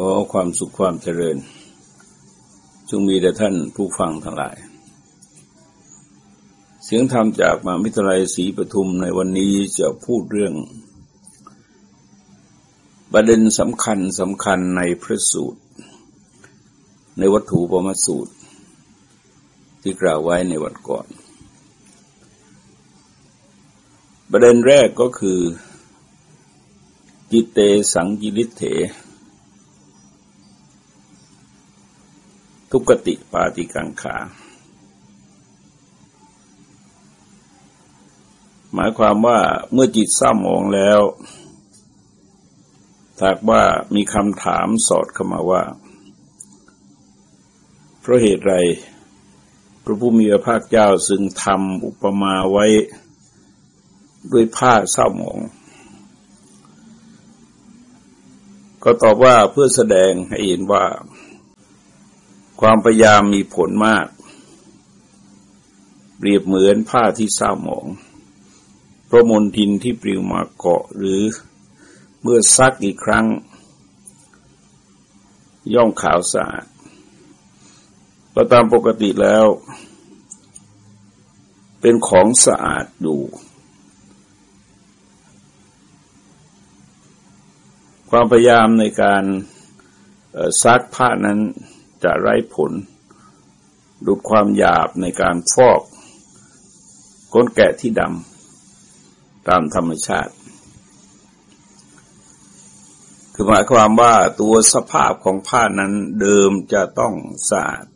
ขอความสุขความเจริญ จงมีแด่ท่านผู้ฟังทั้งหลาย เสียงธรรมจากมหาวิทยาลัยศรีปทุมในวันนี้จะพูดเรื่อง ประเด็นสำคัญสำคัญในพระสูตร ในวัตถุปรมสูตร ที่กล่าวไว้ในวันก่อน ประเด็นแรกก็คือ จิตเตสังกิริเถ ทุกติปาติกังขา หมายความว่าเมื่อจิตเศร้าหมองแล้วถ้าว่ามีคำถามสอดเข้ามาว่า เพราะเหตุไร พระผู้มีพระภาคเจ้าซึ่งทำอุปมาไว้ ด้วยผ้าเศร้าหมอง ก็ตอบว่าเพื่อแสดงให้เห็นว่า ความพยายามมีผลมาก เปรียบเหมือนผ้าที่เศร้าหมอง เพราะมนทินที่ปลิวมาเกาะหรือเมื่อซักอีกครั้ง ย่อมขาวสะอาดก็ตามปกติแล้ว เป็นของสะอาดดูความพยายามในการซักผ้านั้น จะไร้ผล ดูดความหยาบในการฟอกก้นแกะที่ดำตามธรรมชาติ คือหมายความว่าตัวสภาพของผ้านั้นเดิมจะต้องสะอาด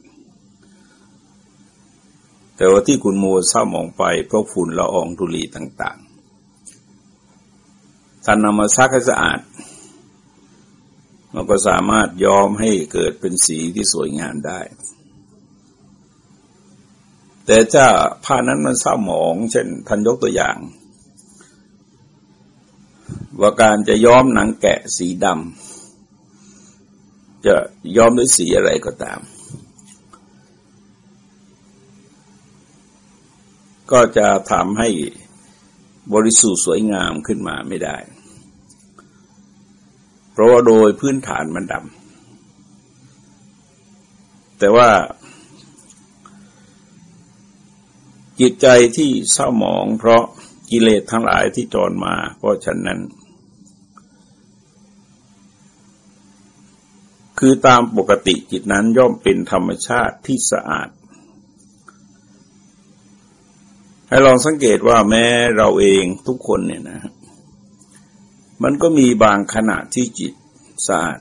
แต่ว่าที่คุณมัวเศร้ามองไปเพราะฝุ่นละอองธุลีต่าง ๆท่านนำมาซักให้สะอาด มันก็สามารถยอมให้เกิดเป็นสีที่สวยงามได้ แต่ถ้าผ้านั้นมันเศร้าหมอง เช่นท่านยกตัวอย่าง ว่าการจะย้อมหนังแกะสีดำจะย้อมด้วยสีอะไรก็ตาม ก็จะทำให้บริสุทธิ์สวยงามขึ้นมาไม่ได้ ราะว่าโดยพื้นฐานมันดำแต่ว่า จิตใจที่เศร้าหมอง เพราะกิเลสทั้งหลายที่จรมา เพราะฉะนั้น คือตามปกติจิตนั้นย่อมเป็นธรรมชาติที่สะอาด ให้ลองสังเกตว่าแม้เราเองทุกคนเนี่ยนะ มันก็มีบางขณะที่จิตสะอาด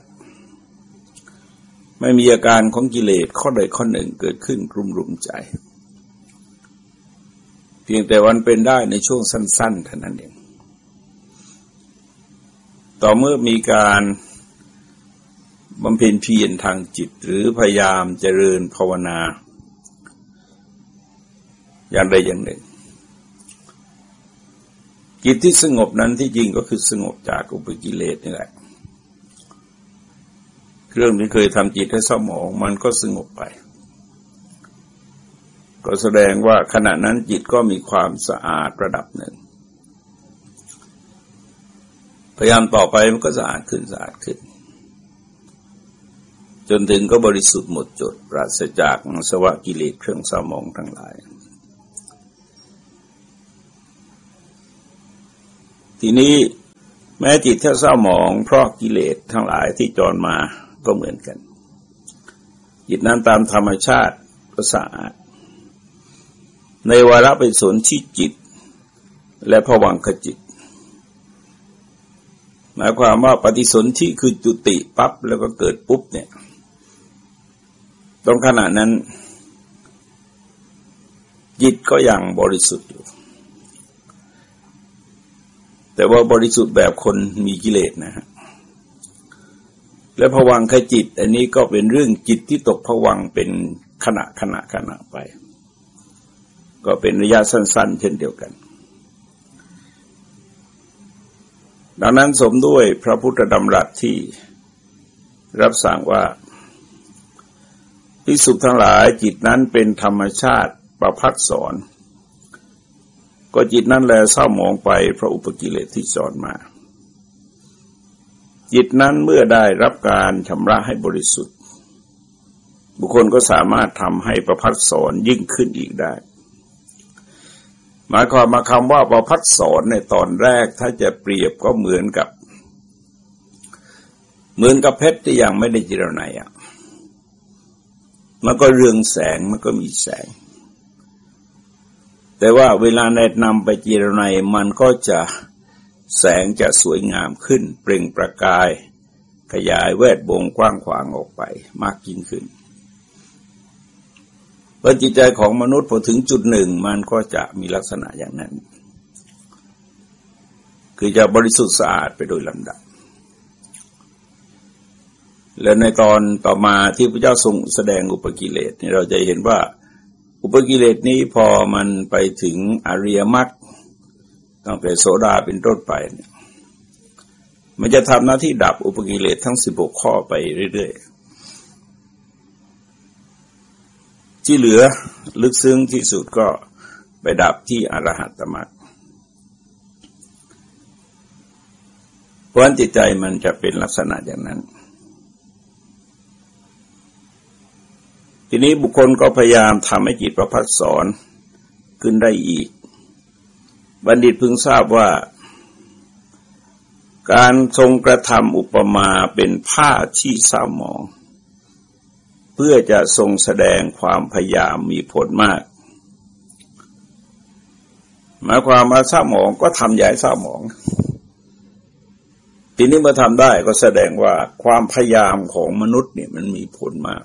ไม่มีอาการของกิเลสข้อใดข้อหนึ่งเกิดขึ้นรุมรุมใจ เพียงแต่วันเป็นได้ในช่วงสั้นๆเท่านั้นเอง ต่อเมื่อมีการบำเพ็ญเพียรทางจิตหรือพยายามเจริญภาวนา อย่างใดอย่างหนึ่ง จิตที่สงบนั้นที่จริงก็คือสงบจากอุปกิเลสนี่แหละเรื่องที่เคยทำจิตให้เศร้าหมองมันก็สงบไป ก็แสดงว่าขณะนั้นจิตก็มีความสะอาดระดับหนึ่ง พยายามต่อไปมันก็สะอาดขึ้นสะอาดขึ้น จนถึงก็บริสุทธิ์หมดจดปราศจากสวะกิเลสเครื่องเศร้าหมองทั้งหลาย ทีนี้แม้จิตถ้าเศร้าหมองเพราะกิเลสทั้งหลายที่จรมาก็เหมือนกัน จิตนั้นตามธรรมชาติก็สะอาด ในวาระเป็นสนที่จิต และผวังขจิต หมายความว่าปฏิสนธิคือจุติปั๊บแล้วก็เกิดปุ๊บเนี่ยตรงขณะนั้น จิตก็ยังบริสุทธิ์อยู่ แต่ว่าบริสุทธิ์แบบคนมีกิเลสนะฮะและผวังขจิต อันนี้ก็เป็นเรื่องจิตที่ตกผวังเป็นขณะขณะขณะไป ก็เป็นระยะสั้น ๆ เช่นเดียวกัน ดังนั้นสมด้วยพระพุทธดำรัสที่รับสั่งว่าพิสุทั้งหลายจิตนั้นเป็นธรรมชาติประพัดสอน ก็จิตนั่นแหละเศร้าหมองไปเพราะอุปกิเลสที่สอนมา จิตนั้นเมื่อได้รับการชำระให้บริสุทธิ์ บุคคลก็สามารถทำให้ประพัดสอนยิ่งขึ้นอีกได้ หมายความมาคำว่าประพัดสอนในตอนแรกถ้าจะเปรียบก็เหมือนกับ เหมือนกับเพชรที่ยังไม่ได้จิรนัยอะมันก็เรืองแสงมันก็มีแสง แต่ว่าเวลาในะนำไปจิรนัยมันก็จะแสงจะสวยงามขึ้น เปล่งประกาย ขยายแวดวงกว้างขวางออกไปมากยิ่งขึ้นพอจิตใจของมนุษย์พอถึงจุดหนึ่ง มันก็จะมีลักษณะอย่างนั้น คือจะบริสุทธิ์สะอาดไปโดยลำดับ และในตอนต่อมาที่พระเจ้าทรงแสดงอุปกิเลสเราจะเห็นว่า อุปกิเลสนี้พอมันไปถึงอริยมรรคตั้งแต่โสดาเป็นต้นไปเนี่ยมันจะทำหน้าที่ดับอุปกิเลสทั้งสิบหกข้อไปเรื่อยๆ ที่เหลือลึกซึ้งที่สุดก็ไปดับที่อรหัตตมรรคเพราะจิตใจมันจะเป็นลักษณะอย่างนั้น ทีนี้บุคคลก็พยายามทำให้จิตประพัดสอนขึ้นได้อีก บัณฑิตพึงทราบว่า การทรงกระทำอุปมาเป็นผ้าที่เศร้าหมอง เพื่อจะทรงแสดงความพยายามมีผลมาก หมายความว่าเศร้าหมองก็ทำใหญ่เศร้าหมอง ทีนี้มาทำได้ก็แสดงว่าความพยายามของมนุษย์เนี่ยมันมีผลมาก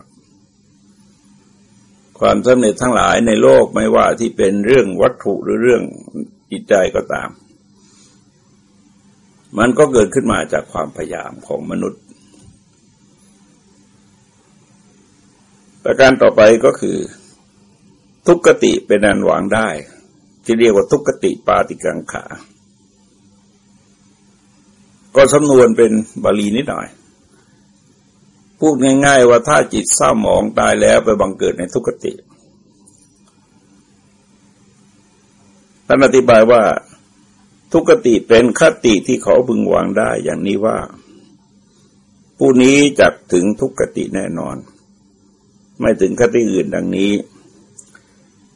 ความสำเร็จทั้งหลายในโลกไม่ว่าที่เป็นเรื่องวัตถุหรือเรื่องจิตใจก็ตาม มันก็เกิดขึ้นมาจากความพยายามของมนุษย์ ประการต่อไปก็คือ ทุกขติเป็นอันหวังได้ ที่เรียกว่าทุกขติปาติกังขา ก็สำนวนเป็นบาลีนิดหน่อย พูดง่าย ๆ ว่าถ้าจิตเศร้าหมองตายแล้วไปบังเกิดในทุกขติท่านอธิบายว่าทุกติเป็นคติที่เขาบึงวางได้อย่างนี้ว่า ผู้นี้จะถึงทุกติแน่นอน ไม่ถึงคติอื่นดังนี้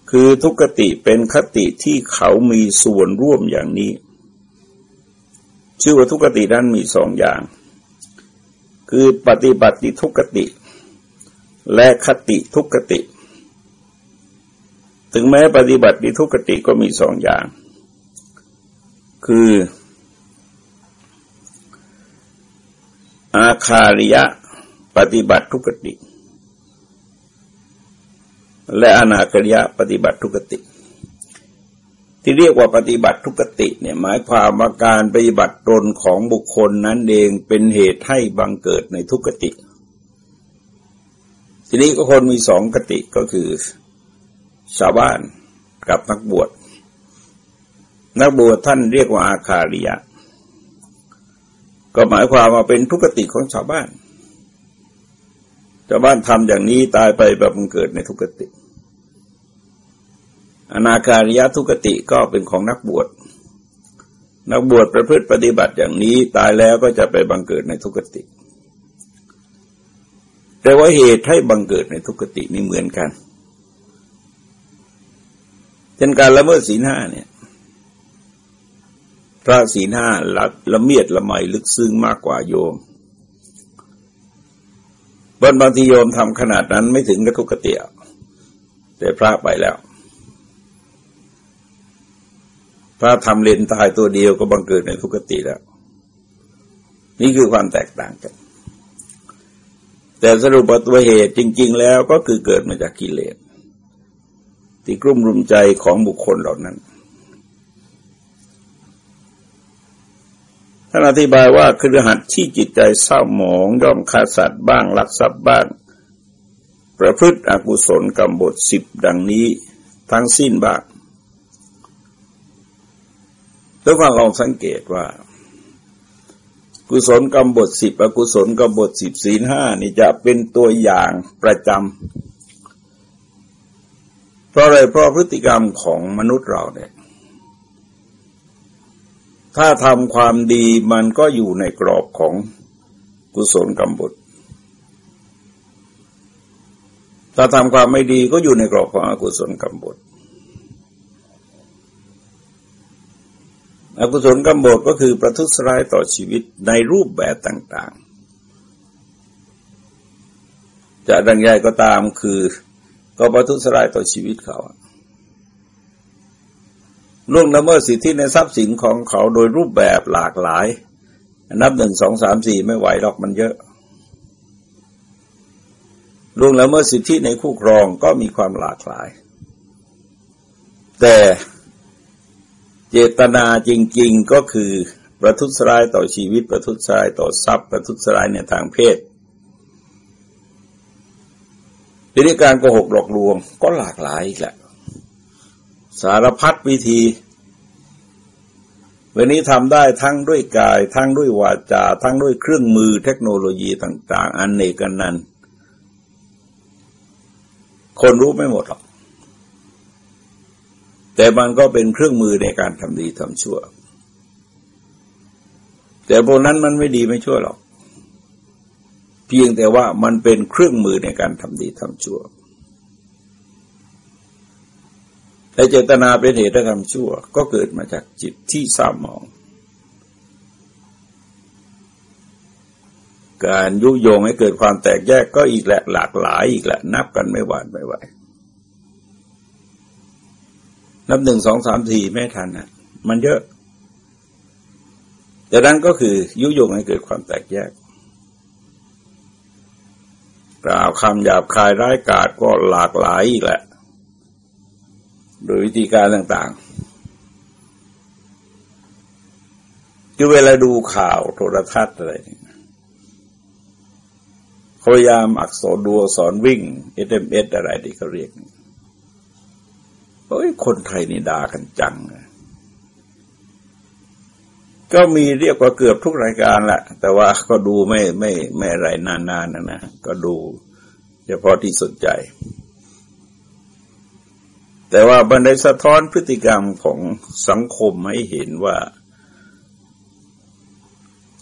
คือทุกติเป็นคติที่เขามีส่วนร่วมอย่างนี้ ชื่อว่าทุกตินั้นมีสองอย่าง คือปฏิบัติทุกติ และคติทุกติ ถึงแม้ปฏิบัติทุกติก็มีสองอย่าง คืออาคาริยะปฏิบัติทุกติ และอนาคริยะปฏิบัติทุกติ ที่เรียกว่าปฏิบัติทุกติเนี่ยหมายความว่าการปฏิบัติตนของบุคคลนั้นเองเป็นเหตุให้บังเกิดในทุกติ ทีนี้ก็คนมีสองกติก็คือชาวบ้านกับนักบวช นักบวชท่านเรียกว่าอาคาริยะ ก็หมายความว่าเป็นทุกติของชาวบ้านชาวบ้านทำอย่างนี้ตายไปแบบมันเกิดในทุกติ อนาคาริยะทุกติก็เป็นของนักบวช นักบวชประพฤติปฏิบัติอย่างนี้ตายแล้วก็จะไปบังเกิดในทุกติ แต่ว่าเหตุให้บังเกิดในทุกตินี่เหมือนกันเช่นการละเมิดศีลห้าเนี่ยพระศีลห้าละละเมียดละไมลึกซึ้งมากกว่าโยมบางบางทีโยมทำขนาดนั้นไม่ถึงกระทุกกระเตียแต่พระไปแล้ว พระทำเลนตายตัวเดียวก็บังเกิดในทุกติแล้ว นี่คือความแตกต่างกัน แต่สรุปตัวเหตุจริง ๆ แล้วก็คือเกิดมาจากกิเลสที่กลุ่มรุมใจของบุคคลเหล่านั้นท่านอธิบายว่าคือรหัสที่จิตใจเศร้าหมองย่อมฆ่าสัตว์บ้างลักทรัพย์บ้าง ประพฤติอกุศลกรรมบทสิบดังนี้ทั้งสิ้นบ้าง ด้วยความลองสังเกตว่า กุศลกรรมบทสิบอกุศลกรรมบทสิบศีลห้านี่จะเป็นตัวอย่างประจำเพราะอะไรเพราะพฤติกรรมของมนุษย์เราเนี่ยถ้าทำความดีมันก็อยู่ในกรอบของกุศลกรรมบทถ้าทำความไม่ดีก็อยู่ในกรอบของอกุศลกรรมบท อกุศลกรรมบทก็คือประทุษร้ายต่อชีวิตในรูปแบบต่างๆ จะดังใหญ่ก็ตามคือก็ประทุษร้ายต่อชีวิตเขาล่วงละเมิดสิทธิในทรัพย์สินของเขาโดยรูปแบบหลากหลาย นับหนึ่งสองสามสี่ไม่ไหวหรอกมันเยอะล่วงละเมิดสิทธิในคู่ครองก็มีความหลากหลาย แต่ เจตนาจริง ๆก็คือประทุษร้ายต่อชีวิต ประทุษร้ายต่อทรัพย์ ประทุษร้ายในทางเพศวิธีการโกหกหลอกลวงก็หลากหลายอีกแหละ สารพัดวิธีวันนี้ทำได้ทั้งด้วยกาย ทั้งด้วยวาจา ทั้งด้วยเครื่องมือเทคโนโลยีต่าง ๆ อันเนกันนั้น คนรู้ไม่หมดหรอก แต่มันก็เป็นเครื่องมือในการทำดีทำชั่ว แต่พวกนั้นมันไม่ดีไม่ชั่วหรอก เพียงแต่ว่ามันเป็นเครื่องมือในการทำดีทำชั่วแต่เจตนาเป็นเหตุกรรมชั่ว ก็เกิดมาจากจิตที่สามอง การยุโยงให้เกิดความแตกแยกก็อีกแหละหลากหลายอีกแหละนับกันไม่หวานไม่ไหว นับหนึ่งสองสามสี่ไม่ทันนะมันเยอะแต่นั้นก็คือยุโยงให้เกิดความแตกแยก กล่าวคำหยาบคายร้ายกาจก็หลากหลายอีกแหละ โดยวิธีการต่างๆ คือเวลาดูข่าวโทรทัศน์อะไรพยายามอักษรดูสอนวิ่ง SMS อะไรที่เขาเรียก เฮ้ยคนไทยนี่ด่ากันจัง ก็มีเรียกว่าเกือบทุกรายการแหละแต่ว่าก็ดูไม่ไม่ไม่ไรนานๆนะนะก็ดูเฉพาะที่สนใจ แต่ว่าบันไดสะท้อนพฤติกรรมของสังคมให้เห็นว่า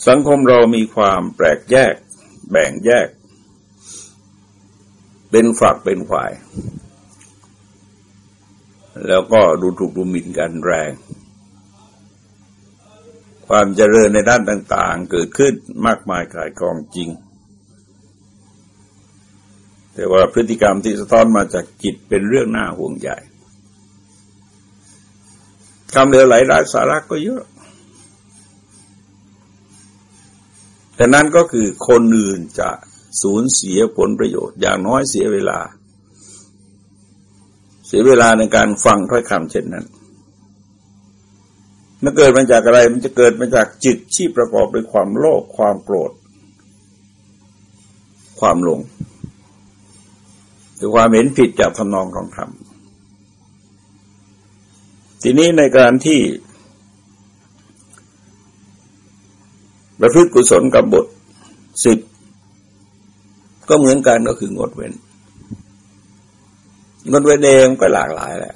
สังคมเรามีความแปลกแยก แบ่งแยก เป็นฝักเป็นฝ่าย แล้วก็ดูถูกดูหมิ่นกันแรง ความเจริญในด้านต่าง ๆ เกิดขึ้นมากมายกายกองจริง แต่ว่าพฤติกรรมที่สะท้อนมาจากจิตเป็นเรื่องน่าห่วงใหญ่คำเหลวไหลไร้สาระก็เยอะ แต่นั้นก็คือคนอื่นจะสูญเสียผลประโยชน์อย่างน้อยเสียเวลา เสียเวลาในการฟังถ้อยคำเช่นนั้นมันเกิดมาจากอะไร มันจะเกิดมาจากจิตที่ประกอบด้วยความโลภ ความโกรธ ความหลงหรือความเห็นผิดจากทำนองของธรรม ทีนี้ในการที่ประพฤติกุศลกับบทสิบก็เหมือนกันก็คืองดเว้น งดเว้นเองก็หลากหลายแหละ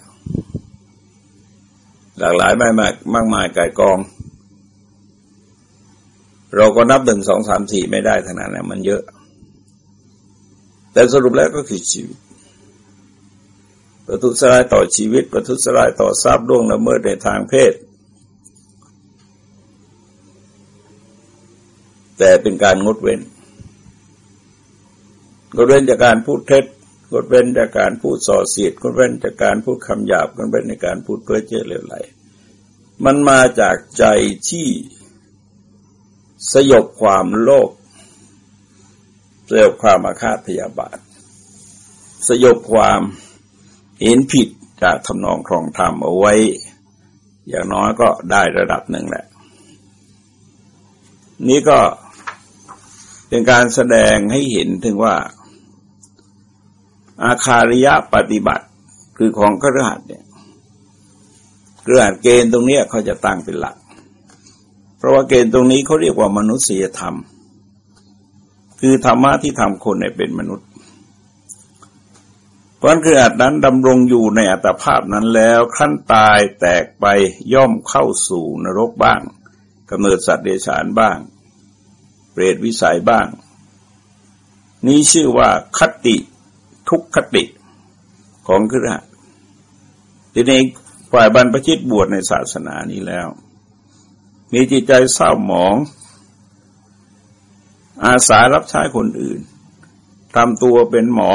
หลากหลายมากมากมากมายกายกอง เราก็นับหนึ่งสองสามสี่ไม่ได้ขนาดนั้นมันเยอะ แต่สรุปแล้วก็คือชีวิต ประทุษร้ายต่อชีวิต ประทุษร้ายต่อทรัพย์ล่วงละเมิดในทางเพศ แต่เป็นการงดเว้นงดเว้นจากการพูดเท็จ งดเว้นจากการพูดส่อเสียดงดเว้นจากการพูดคำหยาบงดเว้นในการพูดเพ้อเจ้อเลวไหล มันมาจากใจที่สยบความโลภสยบความอาฆาตพยาบาท สยบความเห็นผิดจากทำนองครองธรรมเอาไว้ อย่างน้อยก็ได้ระดับหนึ่งแหละ นี้ก็เป็นการแสดงให้เห็นถึงว่า อาคาริยะปฏิบัติคือของกระหัสเนี่ยกระหัสเกณฑ์ตรงนี้เขาจะตั้งเป็นหลัก เพราะว่าเกณฑ์ตรงนี้เขาเรียกว่ามนุษยธรรม คือธรรมะที่ทำคนให้เป็นมนุษย์เพราะคืออัตนั้นดำรงอยู่ในอัตภาพนั้นแล้วขั้นตายแตกไปย่อมเข้าสู่นรกบ้างกำเนิดสัตว์เดชานบ้าง เปรตวิสัยบ้าง นี้ชื่อว่าคติ ทุกคติของครือทีนี้ฝ่ายบรรพชิตบวชในศาสนานี้แล้ว มีจิตใจเศร้าหมอง อาสารับใช้คนอื่นทำตัวเป็นหมอ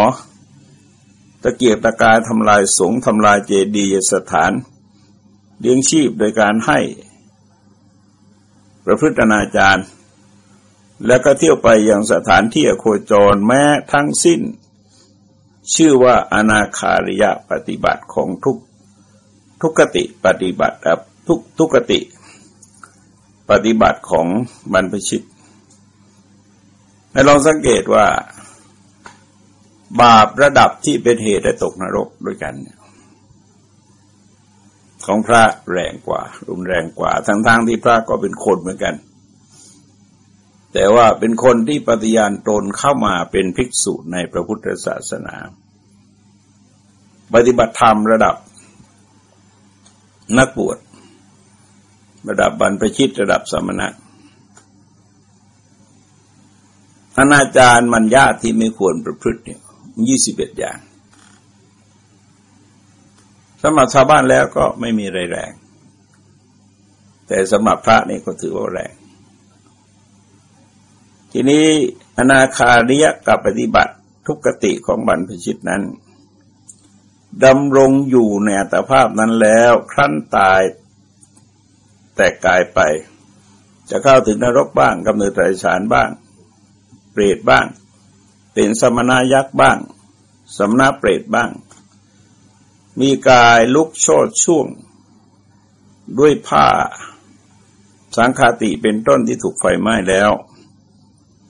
ตะเกียกตะกายทำลายสงทำลายเจดีย์สถาน เลี้ยงชีพโดยการให้ ประพฤตินาจารย์ แล้วก็เที่ยวไปยังสถานที่โคจรแม้ทั้งสิ้น ชื่อว่าอนาคาริยะปฏิบัติของทุกทุกติปฏิบัติทุกทุกติปฏิบัติของบรรพชิตให้ลองสังเกตว่า บาประดับที่เป็นเหตุให้ตกนรกด้วยกัน ของพระแรงกว่า รุนแรงกว่า ทั้งๆทที่พระก็เป็นคนเหมือนกัน แต่ว่าเป็นคนที่ปฏิญาณตนเข้ามาเป็นภิกษุในพระพุทธศาสนา ปฏิบัติธรรมระดับนักบวชระดับบรรพชิตระดับสมณะอนาจารมันญาที่ไม่ควรประพฤติเนี่ยยี่สิบเอ็ดอย่างสำหรับชาวบ้านแล้วก็ไม่มีไรแรง แต่สำหรับพระนี่ก็ถือว่าแรง ทีนี้อนาคาริยกับปฏิบัติทุกติของบรรพชิตนั้นดำรงอยู่ในอัตภาพนั้นแล้ว ครั้นตายแตกกายไป จะเข้าถึงนรกบ้างกำเนิดไตรสารบ้าง เปรตบ้าง เป็นสมณายักษ์บ้างสมณะเปรตบ้าง มีกายลุกโชดช่วง ด้วยผ้า สังคาติเป็นต้นที่ถูกไฟไหม้แล้ว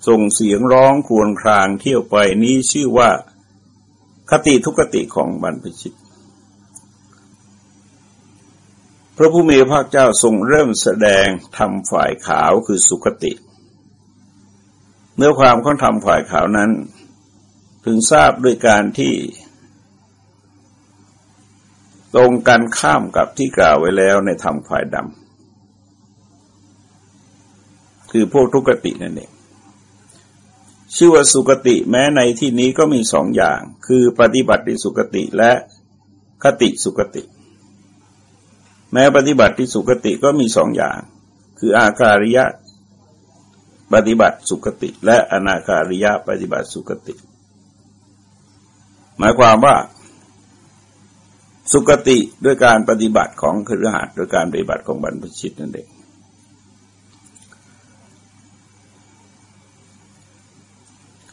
ส่งเสียงร้องควรครางเที่ยวไปนี้ชื่อว่าคติทุกติของบรรพชิต พระผู้มีพระเจ้าทรงเริ่มแสดงทำฝ่ายขาวคือสุคติ เนื้อความของทำฝ่ายขาวนั้น ถึงทราบด้วยการที่ ตรงกันข้ามกับที่กล่าวไว้แล้วในธรรมฝ่ายดำคือพวกทุกตินั่นเอง ชื่อว่าสุกติแม้ในที่นี้ก็มีสองอย่าง คือปฏิบัติสุกติและคติสุกติ แม้ปฏิบัติที่สุกติก็มีสองอย่าง คืออาการิยะปฏิบัติสุกติ และอนาคาริยะปฏิบัติสุกติ หมายความว่า สุกติด้วยการปฏิบัติของคือหัสโดยการปฏิบัติของบรรพชิตนั่นเอง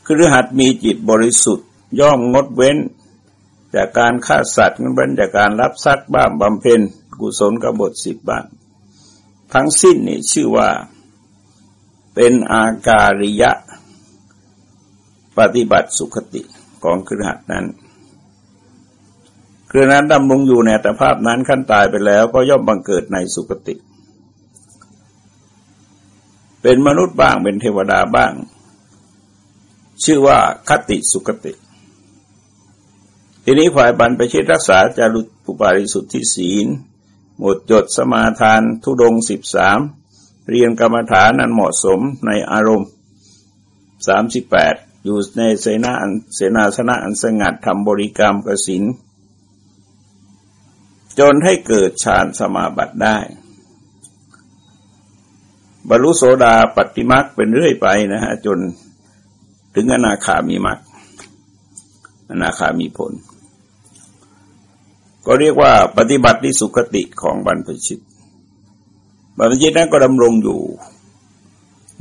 คือหัดมีจิตบริสุทธิ์ ย่อมงดเว้น จากการฆ่าสัตว์งดเว้นจากการรับซักบ้างบำเพ็ญกุศลกบฏสิบบ้าง ทั้งสิ้นนี่ชื่อว่าเป็นอาการิยะ ปฏิบัติสุขติของคือหัดนั้นคือนั้นดำรงอยู่ในแต่ภาพนั้นขั้นตายไปแล้วก็ย่อมบังเกิดในสุคติ เป็นมนุษย์บ้างเป็นเทวดาบ้าง ชื่อว่าคติสุคติ ทีนี้ฝ่ายบรรพชิตรักษาจารุปุปาริสุทธิศีล หมดจดสมาทานทุดงสิบสามเรียนกรรมฐานนั้นเหมาะสมในอารมณ์สามสิบแปดอยู่ในเสนาเสนาสนะอันสงัดทำบริกรรมกสินจนให้เกิดฌานสมาบัติได้ บรรลุโสดาปฏิมักเป็นเรื่อยไปนะฮะจน ถึงอนาคามีมรรคอนาคามีผล ก็เรียกว่าปฏิบัติที่สุขติของบรรพชิต บรรพชิตนั้นก็ดำรงอยู่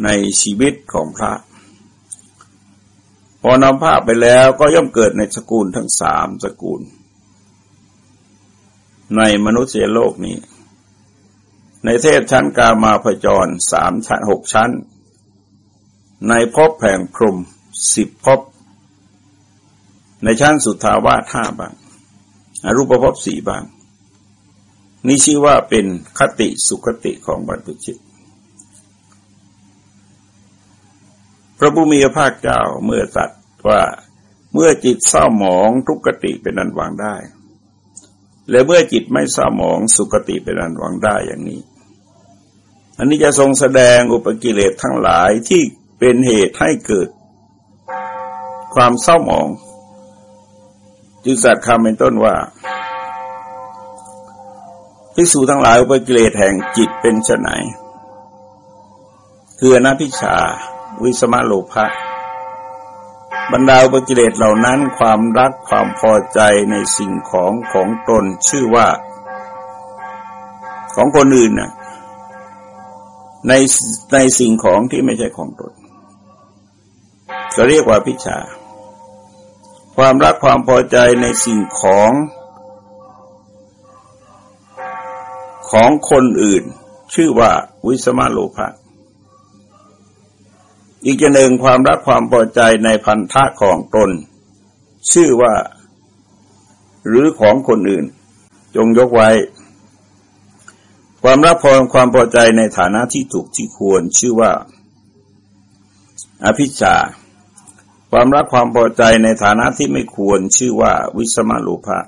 ในชีวิตของพระ พอนำภาพไปแล้วก็ย่อมเกิดในสกุลทั้งสามสกุล ในมนุษยโลกนี้ ในเทพชั้นกามาพจรสามชั้นหกชั้น ในภพแห่งพรม สิบภพในชั้นสุทาวาสห้าบางอรูปภพสี่บาง นี่ชื่อว่าเป็นคติสุคติของบรรพชิต พระบุมีพระเจ้าเมื่อตัดว่าเมื่อจิตเศร้าหมองทุกขติเป็นอันวางได้ และเมื่อจิตไม่เศร้าหมองสุคติเป็นอันวางได้อย่างนี้ อันนี้จะทรงแสดงอุปกิเลสทั้งหลายที่เป็นเหตุให้เกิด ความเศร้าหมอง จึงสัตว์คำเป็นต้นว่าภิกษุทั้งหลายอุปกิเลสแห่งจิตเป็นไฉนคืออนาพิชา วิสมาโลภะบรรดาอุปกิเลสเหล่านั้นความรักความพอใจในสิ่งของของตนชื่อว่า ของคนอื่นน่ะในในสิ่งของที่ไม่ใช่ของตน ก็เรียกว่าพิชา ความรักความพอใจในสิ่งของของคนอื่น ชื่อว่าวิสมาโลภะอีกอย่างหนึ่งความรักความพอใจในพันธะของตน ชื่อว่า หรือของคนอื่น จงยกไว้ ความรักพอความพอใจในฐานะที่ถูกที่ควร ชื่อว่า อภิชา ความรักความพอใจในฐานะที่ไม่ควรชื่อว่าวิสมาลูภะ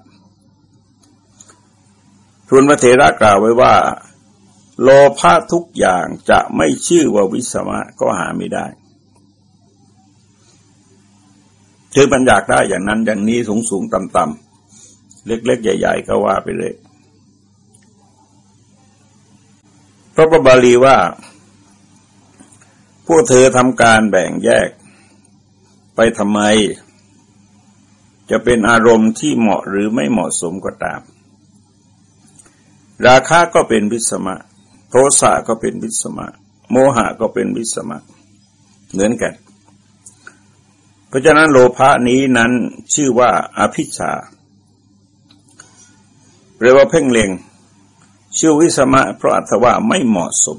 ทุนพระเถระกล่าวไว้ว่า โลภะทุกอย่างจะไม่ชื่อว่าวิสมะก็หาไม่ได้คือมันอยากได้อย่างนั้นอย่างนี้สูงสูงต่ำต่ำเล็ก ๆ ใหญ่ ๆ ก็ว่าไปเลยพระบาลีว่า พวกเธอทำการแบ่งแยก ไปทำไม จะเป็นอารมณ์ที่เหมาะหรือไม่เหมาะสมก็ตาม ราคะก็เป็นวิสมะ โทสะก็เป็นวิสมะ โมหะก็เป็นวิสมะ เหมือนกัน เพราะฉะนั้นโลภะนี้นั้นชื่อว่าอภิชาเรียกว่าเพ่งเล็งชื่อวิสมะเพราะอัตว่าไม่เหมาะสม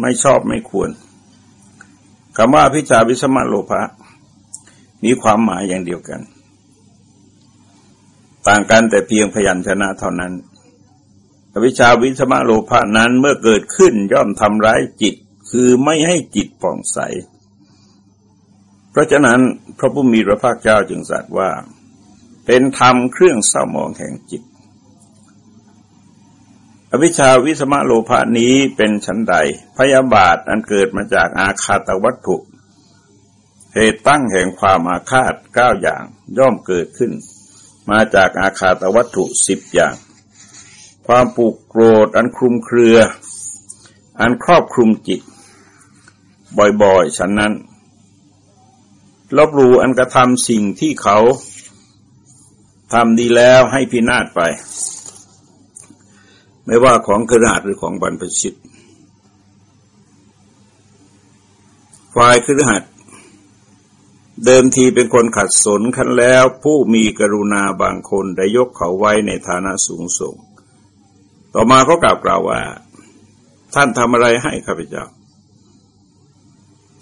ไม่ชอบไม่ควร คำว่าอภิชาวิสมะโลภะมีความหมายอย่างเดียวกัน ต่างกันแต่เพียงพยัญชนะเท่านั้นอภิชาวิสมะโลภะนั้นเมื่อเกิดขึ้นย่อมทำร้ายจิตคือไม่ให้จิตผ่องใส เพราะฉะนั้นพระผู้มีพระภาคเจ้าจึงสัตว์ว่า เป็นธรรมเครื่องเศร้าหมองแห่งจิต วิชาวิสมะโลภานี้เป็นชั้นใด พยาบาทอันเกิดมาจากอาคาตวัตถุ เหตุตั้งแห่งความอาฆาตเก้าอย่างย่อมเกิดขึ้น มาจากอาคาตวัตถุสิบอย่าง ความปลูกโกรธอันคลุมเครือ อันครอบคลุมจิต บ่อยๆฉันนั้นลบหลู่อันกระทำสิ่งที่เขาทำดีแล้วให้พินาศไป ไม่ว่าของกระดาษหรือของบรรพชิต ฝ่ายครหัดเดิมทีเป็นคนขัดสนคันแล้วผู้มีกรุณาบางคนได้ยกเขาไว้ในฐานะสูงส่ง ต่อมาเขากล่าวกล่าวว่า ท่านทำอะไรให้ข้าพเจ้า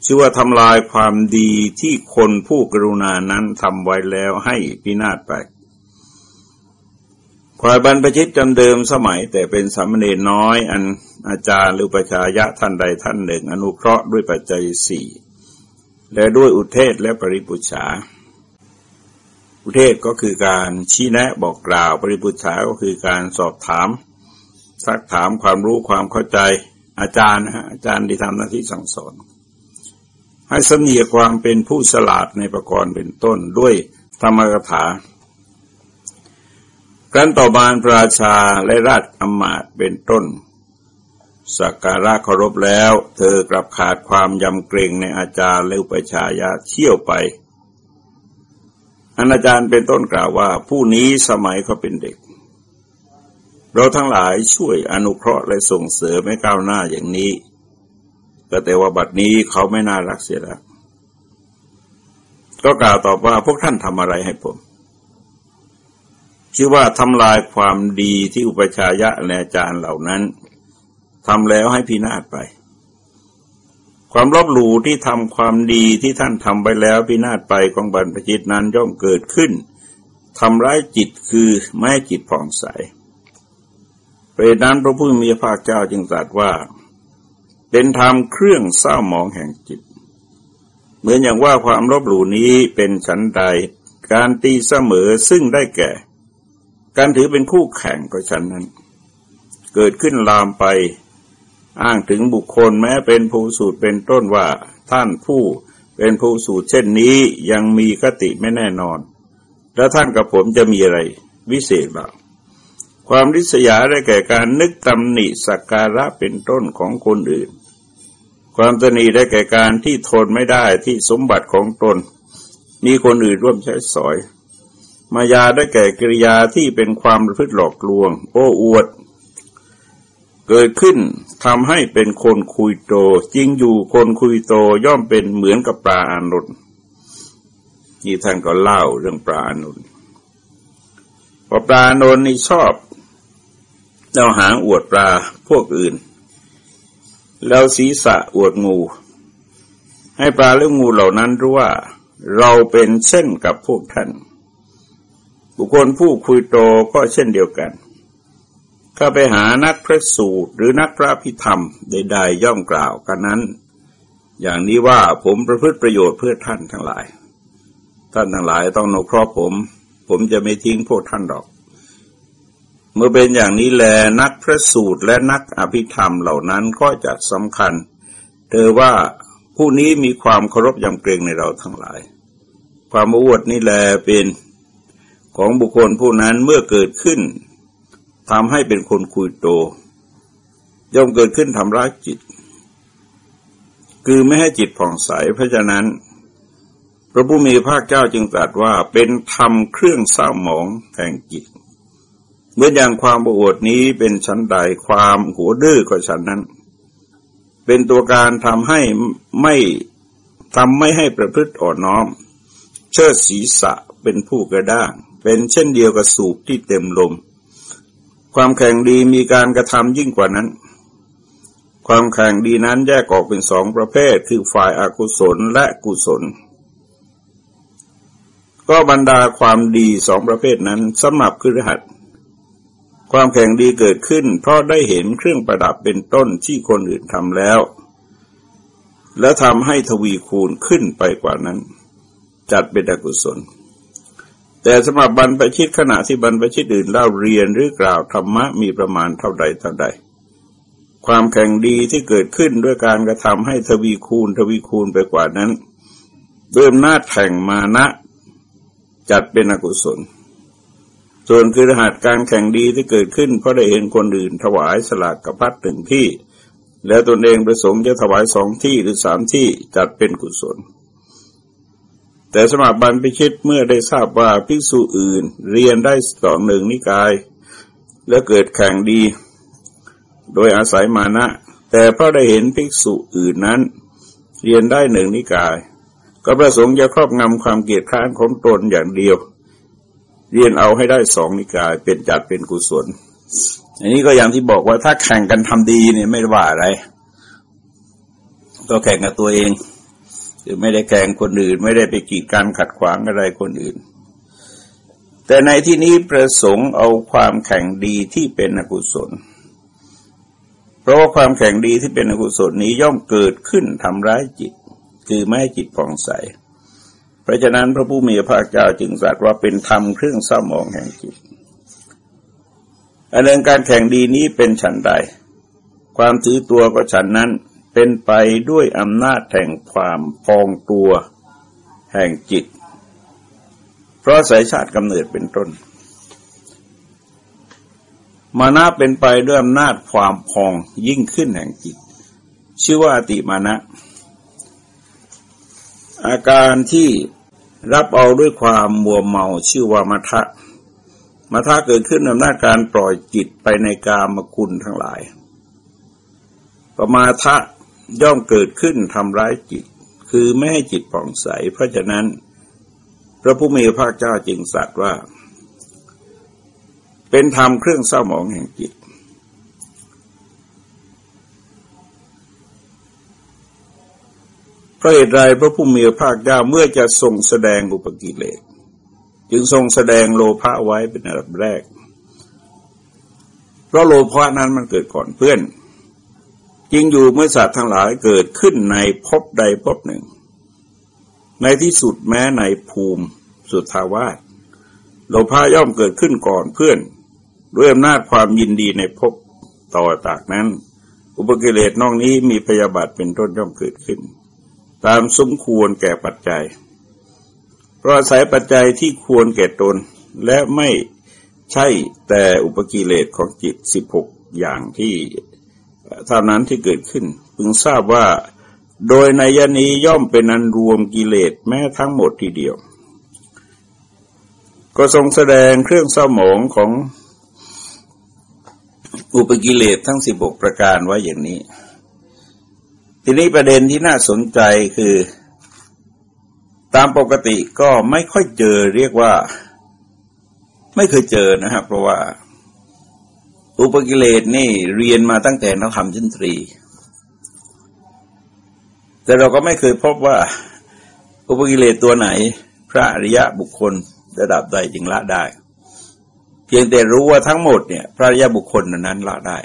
ชื่อว่าทำลายความดีที่คนผู้กรุณานั้นทำไว้แล้วให้พินาศไป ควายบรรพชิตจำเดิมสมัย แต่เป็นสามเณรน้อย อันอาจารย์หรือประชายะท่านใดท่านหนึ่ง อนุเคราะห์ด้วยปัจจัยสี่และด้วยอุเทศและปริปุชาอุเทศก็คือการชี้แนะบอกกล่าว ปริปุชาก็คือการสอบถาม ซักถามความรู้ความเข้าใจอาจารย์นะฮะอาจารย์ที่ทำหน้าที่สั่งสอน ให้สมียความเป็นผู้สลาดในประกรณ์เป็นต้นด้วยธรรมกถา การต่อบาพระราชาและราชอมาตเป็นต้น สักการะเคารพแล้ว เธอกลับขาดความยำเกรงในอาจารย์และอุปชายาเที่ยวไปอาจารย์เป็นต้นกล่าวว่า ผู้นี้สมัยเขาเป็นเด็ก เราทั้งหลายช่วยอนุเคราะห์และส่งเสริมให้ก้าวหน้าอย่างนี้ ก็แต่ว่าบัดนี้เขาไม่น่ารักเสียแล้ว ก็กล่าวตอบว่าพวกท่านทำอะไรให้ผม ชื่อว่าทำลายความดีที่อุปชายะและอาจารย์เหล่านั้นทำแล้วให้พินาศไป ความลบหลู่ที่ทำความดีที่ท่านทำไปแล้วพินาศไปของบรรพจิตนั้นย่อมเกิดขึ้นทำร้ายจิตคือไม่ให้จิตผ่องใสเปรตนั้นพระผู้มีพระภาคเจ้าจึงตรัสว่า เป็นธรรมเครื่องเศร้าหมองแห่งจิต เหมือนอย่างว่าความรบหลู่นี้เป็นฉันใดการตีเสมอซึ่งได้แก่ การถือเป็นคู่แข่งก็ฉันนั้น เกิดขึ้นลามไปอ้างถึงบุคคลแม้เป็นผู้สูตรเป็นต้นว่าท่านผู้เป็นผู้สูตรเช่นนี้ยังมีคติไม่แน่นอน แล้วท่านกับผมจะมีอะไร วิเศษบ้างความริษยาได้แก่การนึกตำหนิสักการะเป็นต้นของคนอื่น ความตนีได้แก่การที่ทนไม่ได้ที่สมบัติของตน มีคนอื่นร่วมใช้สอย มายาได้แก่กิริยาที่เป็นความประพฤติหลอกลวง โอ้อวด เกิดขึ้นทำให้เป็นคนคุยโตจริงอยู่คนคุยโตย่อมเป็นเหมือนกับปลาอานนท์นี่ท่านก็เล่าเรื่องปลาอานนท์พอปลาอานนท์นี่ชอบเราหางอวดปลาพวกอื่น แล้วศีรษะอวดงู ให้ปลาและงูเหล่านั้นรู้ว่า เราเป็นเช่นกับพวกท่าน บุคคลผู้คุยโตก็เช่นเดียวกันถ้าไปหานักพระสูตรหรือนักพระพิธรรมใดๆย่อมกล่าวกันนั้น อย่างนี้ว่าผมประพฤติประโยชน์เพื่อท่านทั้งหลาย ท่านทั้งหลายต้องนกครอบผม ผมจะไม่ทิ้งพวกท่านดอก เมื่อเป็นอย่างนี้แลนักพระสูตรและนักอภิธรรมเหล่านั้นก็จะสำคัญ เธอว่าผู้นี้มีความเคารพยำเกรงในเราทั้งหลาย ความอวดนี่แลเป็น ของบุคคลผู้นั้นเมื่อเกิดขึ้นทำให้เป็นคนคุยโต ย่อมเกิดขึ้นทำร้ายจิต คือไม่ให้จิตผ่องใสเพราะฉะนั้น พระผู้มีพระเจ้าจึงตรัสว่าเป็นธรรมเครื่องเศร้าหมองแห่งจิตเมื่ออย่างความโอดนี้เป็นชั้นใดความหัวดื้อก็ชั้นนั้น เป็นตัวการทำให้ไม่ทำไม่ให้ประพฤติอ่อนน้อม เชิดศีรษะเป็นผู้กระด้าง เป็นเช่นเดียวกับสูบที่เต็มลม ความแข่งดีมีการกระทำยิ่งกว่านั้น ความแข่งดีนั้นแยกออกเป็นสองประเภท คือฝ่ายอากุศลและกุศล ก็บรรดาความดีสองประเภทนั้นสำหรับคือรหัสความแข่งดีเกิดขึ้น เพราะได้เห็นเครื่องประดับเป็นต้นที่คนอื่นทำแล้ว แล้วทำให้ทวีคูณขึ้นไปกว่านั้น จัดเป็นอกุศล แต่สำหรับบรรพชิตขณะที่บรรพชิตอื่นเล่าเรียนหรือกล่าวธรรมะมีประมาณเท่าใดเท่าใด ความแข่งดีที่เกิดขึ้นด้วยการกระทำให้ทวีคูณทวีคูณไปกว่านั้นด้วยอำนาจแข่งมานะจัดเป็นอกุศล ส่วนคือรหัสการแข่งดีที่เกิดขึ้น เพราะได้เห็นคนอื่นถวายสลากกระพัดหนึ่งที่ แล้วตนเองประสงค์จะถวายสองที่หรือสามที่จัดเป็นกุศล แต่สมัครบรรพชิตเมื่อได้ทราบว่าภิกษุอื่นเรียนได้สองหนึ่งนิกาย แล้วเกิดแข่งดี โดยอาศัยมานะ แต่พระได้เห็นภิกษุอื่นนั้น เรียนได้หนึ่งนิกาย ก็ประสงค์จะครอบงำความเกียดค้านของตนอย่างเดียว เรียนเอาให้ได้สองนิกายเป็นจัดเป็นกุศล อันนี้ก็อย่างที่บอกว่าถ้าแข่งกันทำดีเนี่ยไม่ว่าอะไร ก็แข่งกับตัวเอง คือไม่ได้แข่งคนอื่น ไม่ได้ไปกีดกันขัดขวางอะไรคนอื่น แต่ในที่นี้ประสงค์เอาความแข่งดีที่เป็นอกุศล เพราะว่าความแข่งดีที่เป็นอกุศลนี้ย่อมเกิดขึ้นทำร้ายจิต คือไม่ให้จิตผ่องใส เพราะฉะนั้นพระผู้มีพระเจ้าจึงตรัสว่าเป็นธรรมเครื่องเศร้ามองแห่งจิตอันเรื่องการแข่งดีนี้เป็นฉันใด ความถือตัวก็ฉันนั้น เป็นไปด้วยอำนาจแห่งความพองตัวแห่งจิต เพราะสายชาติกำเนิดเป็นต้น มานะเป็นไปด้วยอำนาจความพองยิ่งขึ้นแห่งจิต ชื่อว่าอติมานะ อาการที่รับเอาด้วยความมัวเมาชื่อว่ามัทะมัทะเกิดขึ้นอำนาจการปล่อยจิตไปในกามคุณทั้งหลายประมาทะ ย่อมเกิดขึ้นทำร้ายจิต คือไม่ให้จิตผ่องใส เพราะฉะนั้น พระผู้มีพระเจ้าจึงสัตว์ว่า เป็นธรรมเครื่องเศร้าหมองแห่งจิต เพราะเหตุไรพระผู้มีพระเจ้าเมื่อจะทรงแสดงอุปกิเลสจึงทรงแสดงโลภะไว้เป็นอันดับแรก เพราะโลภะนั้นมันเกิดก่อนเพื่อน จริงอยู่เมื่อสัตว์ทั้งหลายเกิดขึ้นในภพใดภพหนึ่ง ในที่สุดแม้ในภูมิสุทธาวาสโลภะย่อมเกิดขึ้นก่อนเพื่อน ด้วยอำนาจความยินดีในภพต่อจากนั้น อุปกิเลสนอกนี้มีพยาบาทเป็นต้นย่อมเกิดขึ้น ตามสมควรแก่ปัจจัย เพราะอาศัยปัจจัยที่ควรแก่ตนและไม่ใช่แต่อุปกิเลสของจิตสิบหกอย่างที่ เท่านั้นที่เกิดขึ้น พึงทราบว่าโดยในยนี้ย่อมเป็นอันรวมกิเลสแม้ทั้งหมดทีเดียว ก็ทรงแสดงเครื่องเศร้าหมองของอุปกิเลสทั้งสิบกประการไว้อย่างนี้ ทีนี้ประเด็นที่น่าสนใจคือ ตามปกติก็ไม่ค่อยเจอเรียกว่า ไม่เคยเจอนะครับเพราะว่า อุปกิเลสนี่เรียนมาตั้งแต่นักธรรมชั้นตรี แต่เราก็ไม่เคยพบว่า อุปกิเลสตัวไหน พระอริยะบุคคลระดับใดจึงละได้ เพียงแต่รู้ว่าทั้งหมดเนี่ย พระอริยาบุคคลนั้นละได้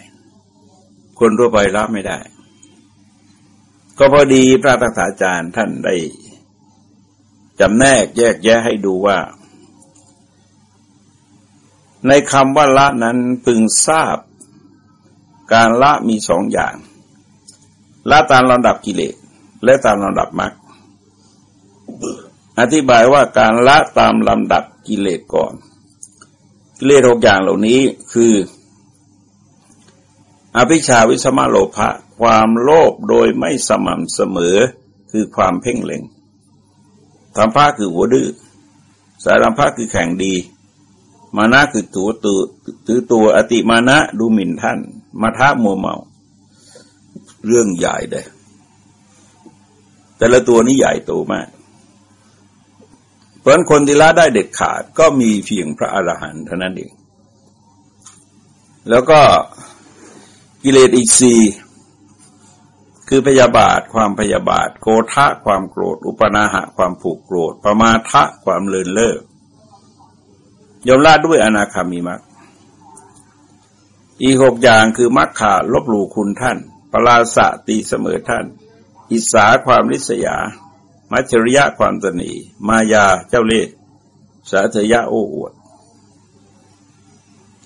คนทั่วไปละไม่ได้ ก็พอดีพระตักษาจารย์ท่านได้จำแนกแยกแยะให้ดูว่า ในคำว่าละนั้นพึงทราบ การละมีสองอย่าง ละตามลำดับกิเลสและตามลำดับมรรคอธิบายว่าการละตามลำดับกิเลสก่อน กิเลสหกอย่างเหล่านี้คือ อภิชาวิสมะโลภะความโลภโดยไม่สม่ำเสมอคือความเพ่งเล็งธรรมภาคือหัวดื้อสารัมภาคือแข่งดี มานะคือตัวตัวถือตัวอติมานะดูหมิ่นท่าน มาทะมัวเมา เรื่องใหญ่เลยแต่ละตัวนี้ใหญ่โตมาก เพราะคนที่ละได้เด็ดขาดก็มีเพียงพระอรหันต์เท่านั้นเอง แล้วก็กิเลสอีกสี่คือพยาบาทความพยาบาท โกทะความโกรธ อุปนาหะ ความผูกโกรธประมาทะความเลินเล่อ ยอมละด้วยอนาคามีมักอีกหกอย่างคือมักขาลบหลู่คุณท่าน ปราสะตีเสมอท่าน อิสาความริษยา มัจฉริยะความตนีมายาเจ้าเล่ห์สาธยะโอ้อวด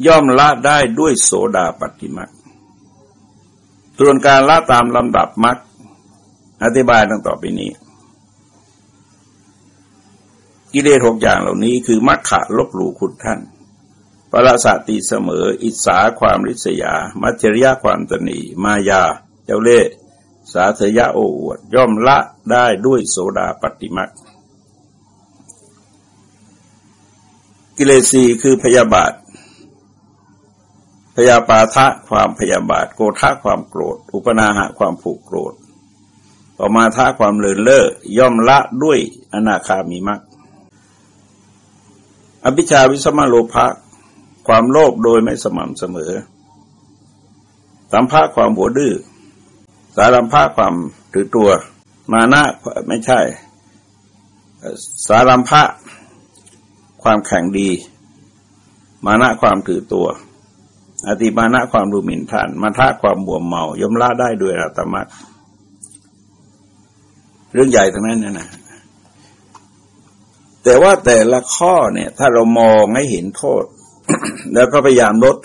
ย่อมละได้ด้วยโสดาปฏิมักส่วนการละตามลำดับมักอธิบายดังต่อไปนี้ กิเลสหกอย่างเหล่านี้คือมักขะลบหลู่คุณท่านปราสาติเสมอ อิสาความริษยา มัจฉริยะความตนีมายา เจ้าเล่สาธยะโอ้อวด ย่อมละได้ด้วยโสดาปฏิมักกิเลสีคือพยาบาท พยาปาทะความพยาบาท โกทะความโกรธ อุปนาหะความผูกโกรธ ต่อมาทะความเลินเล่อย่อมละด้วยอนาคามีมัก อภิชาวิสมาโลภะความโลภโดยไม่สม่ำเสมอสัมภาความหัวดื้อสารัมภะความถือตัว มานะไม่ใช่ สารัมภะความแข่งดี มานะความถือตัว อติมานะความดูหมิ่นท่าน มาทะความบวมเมา ยมละได้ด้วยอัตมัตเรื่องใหญ่ทั้งนั้นนะนะ แต่ว่าแต่ละข้อเนี่ย ถ้าเรามองให้เห็นโทษ แล้วก็พยายามลด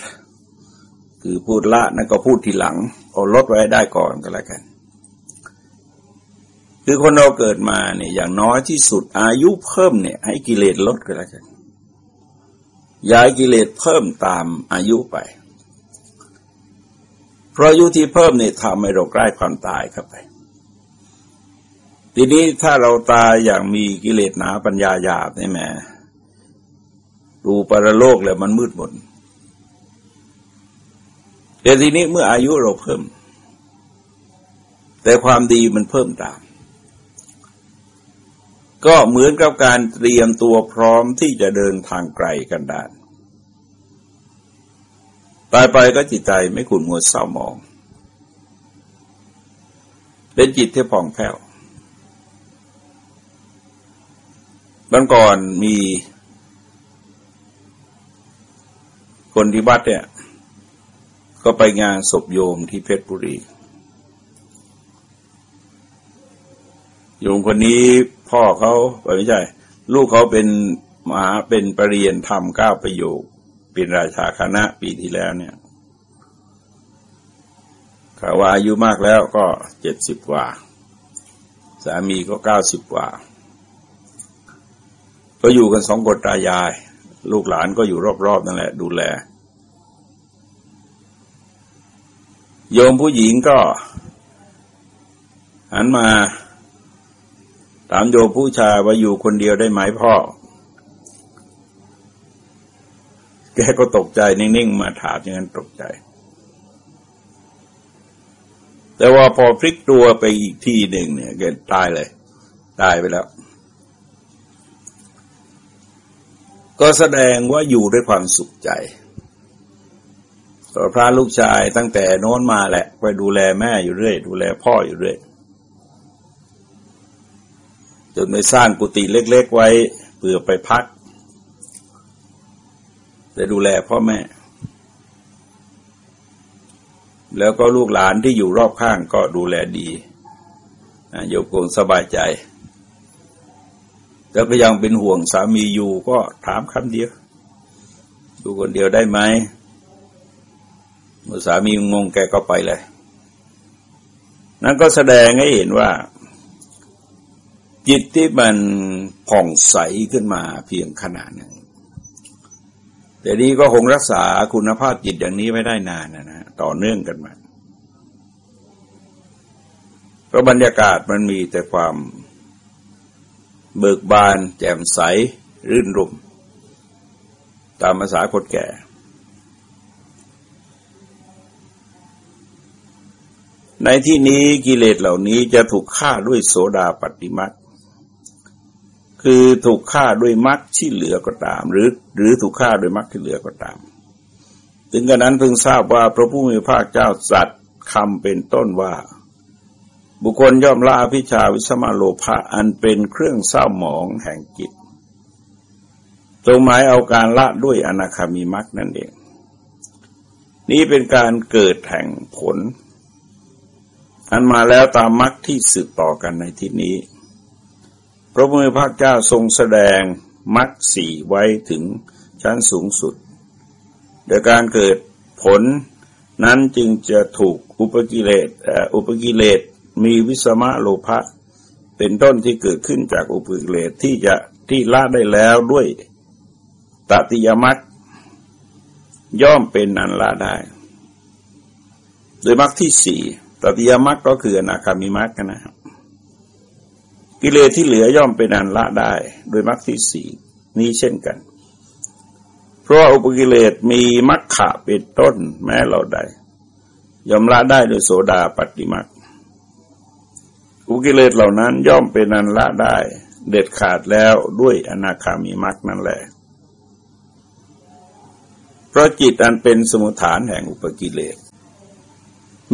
คือพูดละนั่นก็พูดทีหลังเอาลดไว้ได้ก่อนก็แล้วกัน คือคนเราเกิดมาเนี่ย อย่างน้อยที่สุดอายุเพิ่มเนี่ย ให้กิเลสลดก็แล้วกันย้ายกิเลสเพิ่มตามอายุไป เพราะอายุที่เพิ่มเนี่ยทำให้เราใกล้ความตายเข้าไป ทีนี้ถ้าเราตายอย่างมีกิเลสหนาปัญญาหยาบนี่แหมดูปรโลกแล้วมันมืดมนแต่ทีนี้เมื่ออายุเราเพิ่ม แต่ความดีมันเพิ่มตาม ก็เหมือนกับการเตรียมตัวพร้อมที่จะเดินทางไกลกันดานตายไปก็จิตใจไม่ขุ่นมัวเศร้าหมอง เป็นจิตที่ผ่องแผ้ว บันก่อนมีคนที่วัดเนี่ย ก็ไปงานศพโยมที่เพชรบุรี โยมคนนี้พ่อเขาไม่ใช่ ลูกเขาเป็นมหาเป็นปรริญญาธรรมเก้าประโยค เป็นราชาคณะปีที่แล้วเนี่ยข่าวว่าอายุมากแล้วก็เจ็ดสิบกว่า สามีก็เก้าสิบกว่า ก็อยู่กันสองคนตายาย ลูกหลานก็อยู่รอบๆนั่นแหละ ดูแล โยมผู้หญิงก็หันมา ถามโยมผู้ชายว่าอยู่คนเดียวได้ไหมพ่อ แกก็ตกใจนิ่งๆมาถามอย่างนั้นตกใจ แต่ว่าพอพลิกตัวไปอีกที่หนึ่งเนี่ยเกิดตายเลย ตายไปแล้ว ก็แสดงว่าอยู่ด้วยความสุขใจพระลูกชายตั้งแต่โน้นมาแหละไปดูแลแม่อยู่เรื่อย ดูแลพ่ออยู่เรื่อยจนไปสร้างกุฏิเล็ก ๆ ไว้เพื่อไปพักแต่ดูแลพ่อแม่ แล้วก็ลูกหลานที่อยู่รอบข้างก็ดูแลดีโยกงสบายใจ แต่ก็ยังเป็นห่วงสามีอยู่ก็ถามคำเดียว อยู่คนเดียวได้ไหมเมื่อสามีงงแกก็ไปเลย นั่นก็แสดงให้เห็นว่า จิตที่มันผ่องใสขึ้นมาเพียงขนาดหนึ่งแต่นี้ก็คงรักษาคุณภาพจิตอย่างนี้ไม่ได้นานนะนะต่อเนื่องกันมาเพราะบรรยากาศมันมีแต่ความ เบิกบาน แจ่มใส รื่นรมตามภาษาคนแก่ ในที่นี้กิเลสเหล่านี้จะถูกฆ่าด้วยโสดาปฏิมัติคือถูกฆ่าด้วยมรรคที่เหลือก็ตาม หรือ หรือถูกฆ่าด้วยมรรคที่เหลือก็ตาม ถึงกระนั้นเพิ่งทราบว่าพระผู้มีพระเจ้าสัตว์คำเป็นต้นว่า บุคคลย่อมละอภิชาวิสมาโลภะอันเป็นเครื่องเศร้าหมองแห่งจิตตรงหมายเอาการละด้วยอนาคามีมรรคนั่นเอง นี้เป็นการเกิดแห่งผล อันมาแล้วตามมรรคที่สืบต่อกันในที่นี้ พระมือพระเจ้าทรงแสดงมรรคสี่ไว้ถึงชั้นสูงสุด โดยการเกิดผลนั้นจึงจะถูกอุปกิเลสอุปกิเลส มีวิสมะโลภะเป็นต้นที่เกิดขึ้นจากอุปกิเลสที่จะที่ละได้แล้วด้วยตติยมัคย่อมเป็นนันละได้ โดยมรรคที่สี่ตติยมัคก็คืออนาคามิมัคนะครับกิเลสที่เหลือย่อมเป็นอันละได้ โดยมรรคที่สี่นี้เช่นกัน เพราะอุปกิเลสมีมรรคเป็นต้นแม้เราได้ย่อมละได้โดยโสดาปฏิมรรค อุกิเลสเหล่านั้นย่อมเป็นอันละได้ เด็ดขาดแล้วด้วยอนาคามีมรรคนั่นแหละ เพราะจิตอันเป็นสมุทฐานแห่งอุปกิเลส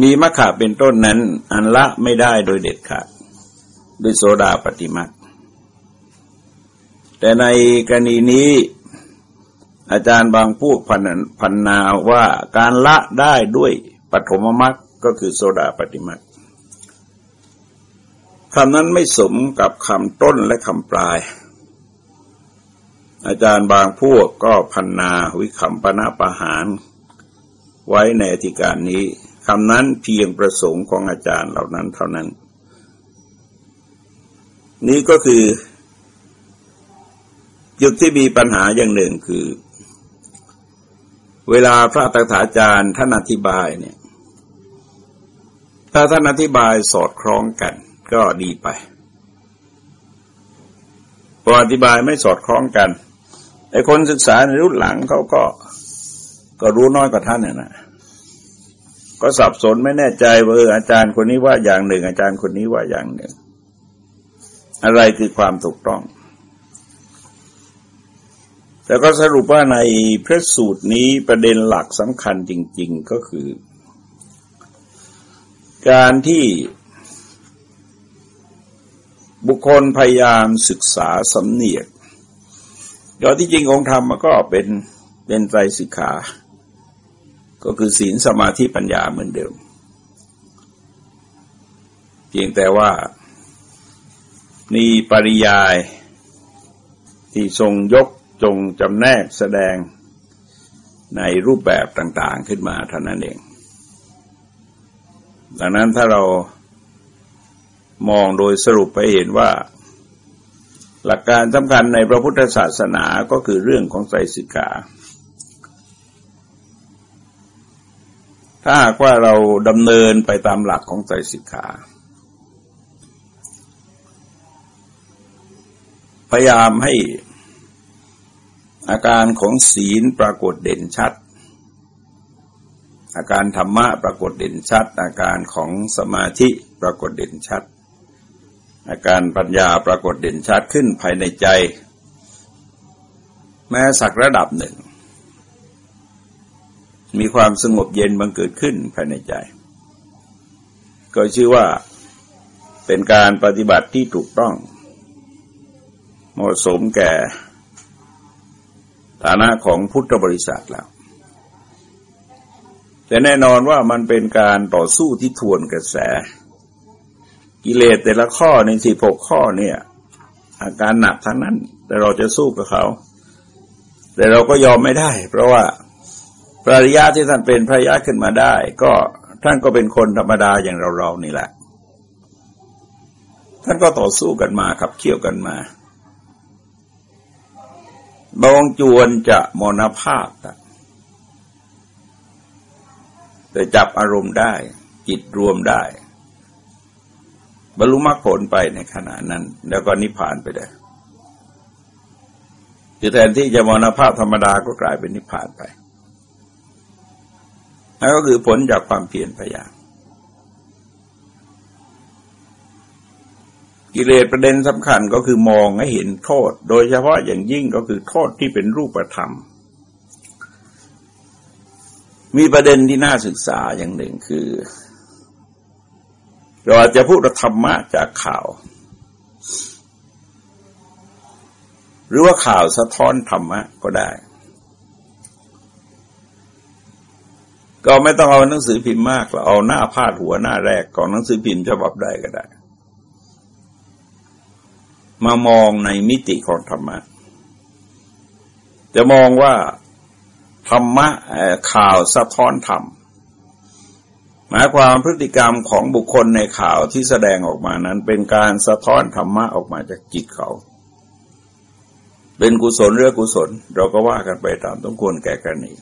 มีมรรคเป็นต้นนั้น อันละไม่ได้โดยเด็ดขาดด้วยโสดาปฏิมาแต่ในกรณีนี้อาจารย์บางพูดพันพันนาว่าการละได้ด้วยปฐมมรรคก็คือโสดาปฏิมาค คำนั้นไม่สมกับคำต้นและคำปลาย อาจารย์บางพวกก็พันนาวิคัมปนาปะหาร ไว้ในอธิการนี้คำนั้นเพียงประสงค์ของอาจารย์เหล่านั้นเท่านั้น นี้ก็คือ จุดที่มีปัญหาอย่างหนึ่งคือ เวลาพระตถาจารย์ท่านอธิบายเนี่ยถ้าท่านอธิบายสอดคล้องกัน ก็ดีไป พออธิบายไม่สอดคล้องกันไอ้คนศึกษาในรุ่นหลังเขาก็ก็รู้น้อยกว่าท่านน่ะก็สับสนไม่แน่ใจว่าอาจารย์คนนี้ว่าอย่างหนึ่ง อาจารย์คนนี้ว่าอย่างหนึ่ง อะไรคือความถูกต้อง แต่ก็สรุปว่าในพระสูตรนี้ประเด็นหลักสำคัญจริง ๆก็คือ การที่ บุคคลพยายามศึกษาสำเนียกโดยที่จริงองค์ธรรมมันก็เป็นเป็นไตรสิกขา ก็คือศีลสมาธิปัญญาเหมือนเดิม เพียงแต่ว่ามีปริยายที่ทรงยกจงจำแนกแสดงในรูปแบบต่าง ๆ ขึ้นมาเท่านั้นเอง ดังนั้นถ้าเรา มองโดยสรุปไปเห็นว่า หลักการสำคัญในพระพุทธศาสนาก็คือเรื่องของไตรสิกขาถ้าหากว่าเราดำเนินไปตามหลักของไตรสิกขาพยายามให้อาการของศีลปรากฏเด่นชัด อาการธรรมะปรากฏเด่นชัด อาการของสมาธิปรากฏเด่นชัด อาการปัญญาปรากฏเด่นชัดขึ้นภายในใจ แม้สักระดับหนึ่ง มีความสงบเย็นบังเกิดขึ้นภายในใจ ก็ชื่อว่าเป็นการปฏิบัติที่ถูกต้อง เหมาะสมแก่ ฐานะของพุทธบริษัทแล้วแต่แน่นอนว่ามันเป็นการต่อสู้ที่ทวนกระแส กิเลสแต่ละข้อในสิบหกข้อเนี่ย อาการหนักทั้งนั้น แต่เราจะสู้กับเขา แต่เราก็ยอมไม่ได้ เพราะว่าพระริยาที่ท่านเป็นพระยาขึ้นมาได้ ก็ท่านก็เป็นคนธรรมดาอย่างเราเรานี่แหละ ท่านก็ต่อสู้กันมาขับเคี่ยวกันมาบองจวนจะมรณภาพแต่จับอารมณ์ได้ จิตรวมได้ บรรลุมรรคผลไปในขณะนั้น แล้วก็นิพพานไปได้คือแทนที่จะมรณภาพธรรมดาก็กลายเป็นนิพพานไปนั่นก็คือผลจากความเพียรพยายามกิเลสประเด็นสำคัญก็คือมองให้เห็นโทษ โดยเฉพาะอย่างยิ่งก็คือโทษที่เป็นรูปธรรม มีประเด็นที่น่าศึกษาอย่างหนึ่งคือ เราอาจจะพูดธรรมะจากข่าว หรือว่าข่าวสะท้อนธรรมะก็ได้ ก็ไม่ต้องเอาหนังสือพิมพ์มากเราเอาหน้าพาดหัวหน้าแรกของหนังสือพิมพ์ฉบับใดก็ได้ มามองในมิติของธรรมะ จะมองว่าธรรมะข่าวสะท้อนธรรม หมายความพฤติกรรมของบุคคลในข่าวที่แสดงออกมานั้น เป็นการสะท้อนธรรมะออกมาจากจิตเขา เป็นกุศลหรือกุศล เราก็ว่ากันไปตามต้องควรแก่กันนี้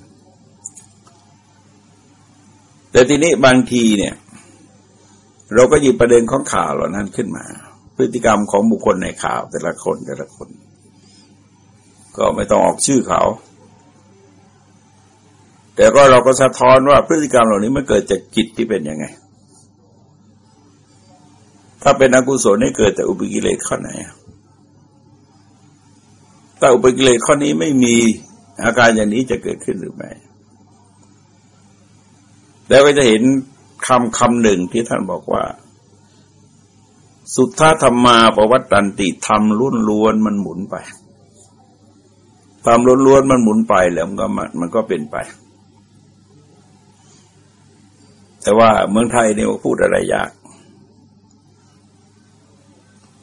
แต่ทีนี้บางทีเนี่ย เราก็หยิบประเด็นของข่าวเหล่านั้นขึ้นมา พฤติกรรมของบุคคลในข่าวแต่ละคนแต่ละคน ก็ไม่ต้องออกชื่อเขา แต่ก็เราก็สะท้อนว่าพฤติกรรมเหล่านี้มันเกิดจากจิตที่เป็นยังไง ถ้าเป็นอกุศลนี่เกิดแต่อุปกิเลสข้อไหนถ้าอุปกิเลสข้อนี้ไม่มีอาการอย่างนี้จะเกิดขึ้นหรือไม่แล้วก็จะเห็นคำคำหนึ่งที่ท่านบอกว่า สุทธาธรรมาปวัตตันติธรรมล้วนล้วนมันหมุนไปธรรมล้วนล้วนมันหมุนไปแล้วมันก็มันก็เป็นไป แต่ว่าเมืองไทยเนี่ยพูดอะไรยาก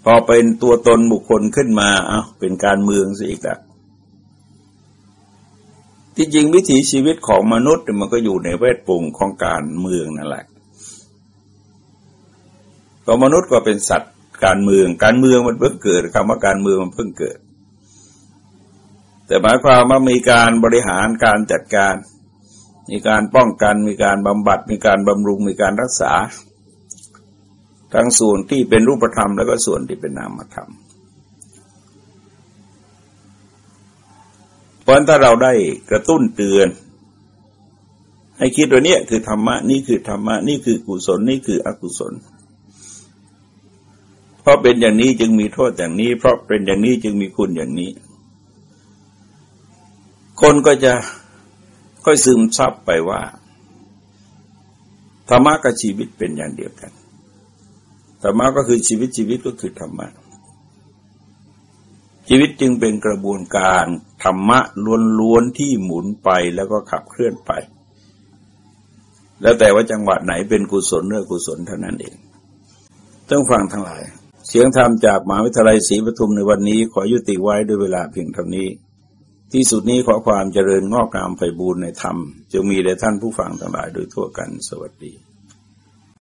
พอเป็นตัวตนบุคคลขึ้นมาเอา้าเป็นการเมืองสิอีกแล้วที่จริงวิถีชีวิตของมนุษย์มันก็อยู่ในเวทปุ่งของการเมืองนั่นแหละก็มนุษย์ก็เป็นสัตว์การเมือง การเมืองมันเพิ่งเกิดคำว่าการเมืองมันเพิ่งเกิด แต่หมายความว่ามีการบริหารการจัดการ มีการป้องกันมีการบำบัด มีการบำรุงมีการรักษา ทั้งส่วนที่เป็นรูปธรรม แล้วก็ส่วนที่เป็นนามธรรมเพราะถ้าเราได้กระตุ้นเตือน ให้คิดว่านี้คือธรรมะนี่คือธรรมะนี่คือกุศลนี่คืออกุศล เพราะเป็นอย่างนี้จึงมีโทษอย่างนี้ เพราะเป็นอย่างนี้จึงมีคุณอย่างนี้ คนก็จะ ค่อยซึมซับไปว่าธรรมะกับชีวิตเป็นอย่างเดียวกันธรรมะก็คือชีวิตชีวิตก็คือธรรมะชีวิตจึงเป็นกระบวนการธรรมะล้วนๆที่หมุนไปแล้วก็ขับเคลื่อนไป แล้วแต่ว่าจังหวะไหนเป็นกุศลเนื้อกุศลเท่านั้นเองต้องฟังทั้งหลาย เสียงธรรมจากมหาวิทยาลัยศรีปทุมในวันนี้ขอยุติไว้ด้วยเวลาเพียงเท่านี้ ที่สุดนี้ขอความเจริญงอกงามไปบูรณนธรรมจะมีแด่ท่านผู้ฟังทั้งหลายโดยทั่วกันสวัสดี